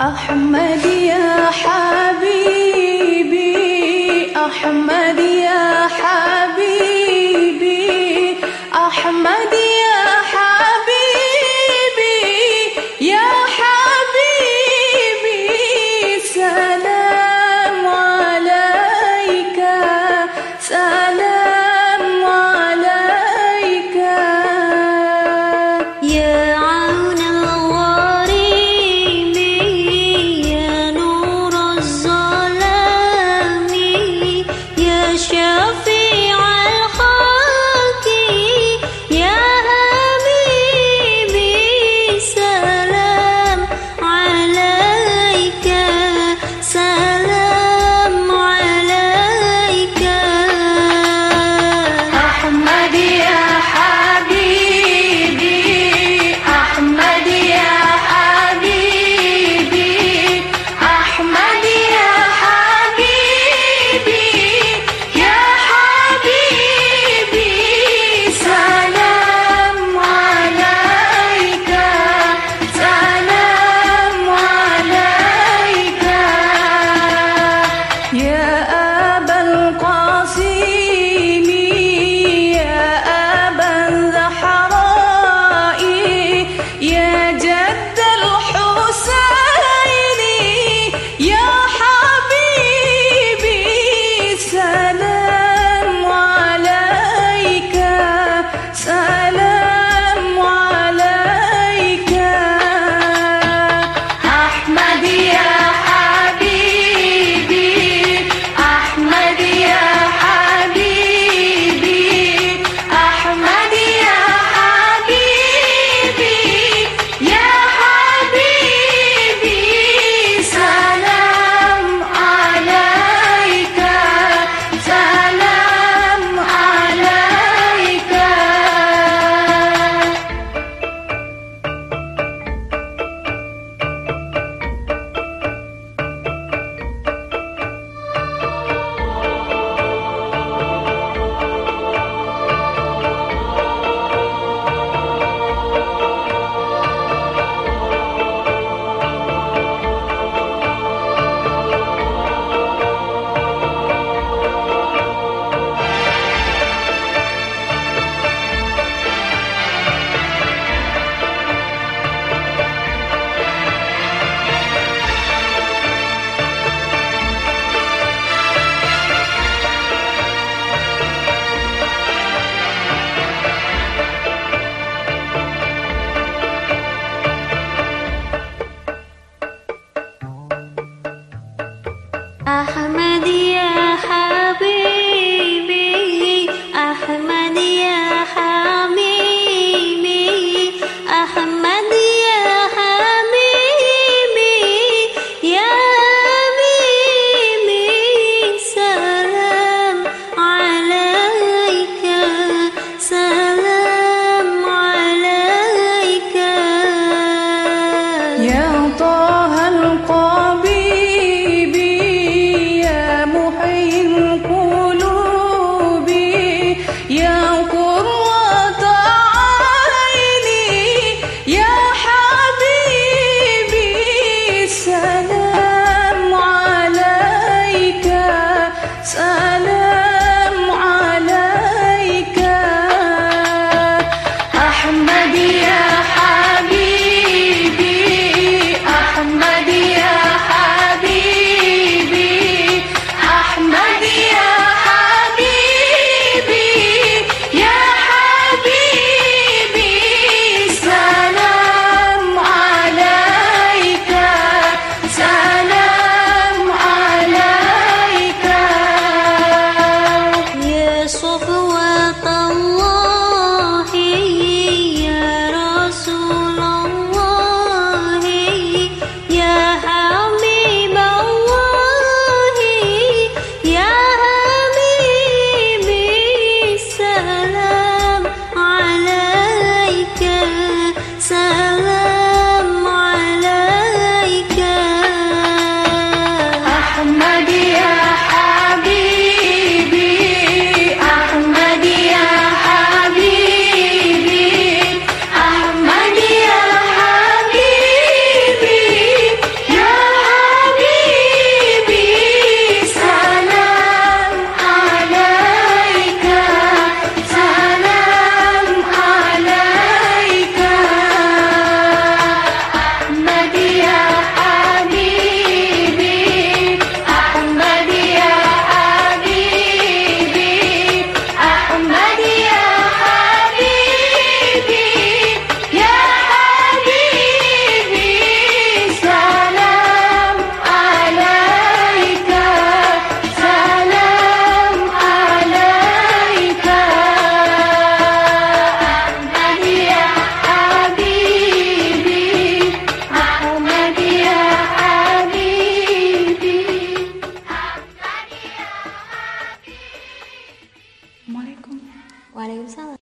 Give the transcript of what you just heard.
أحمد يا حبيبي أحمد يا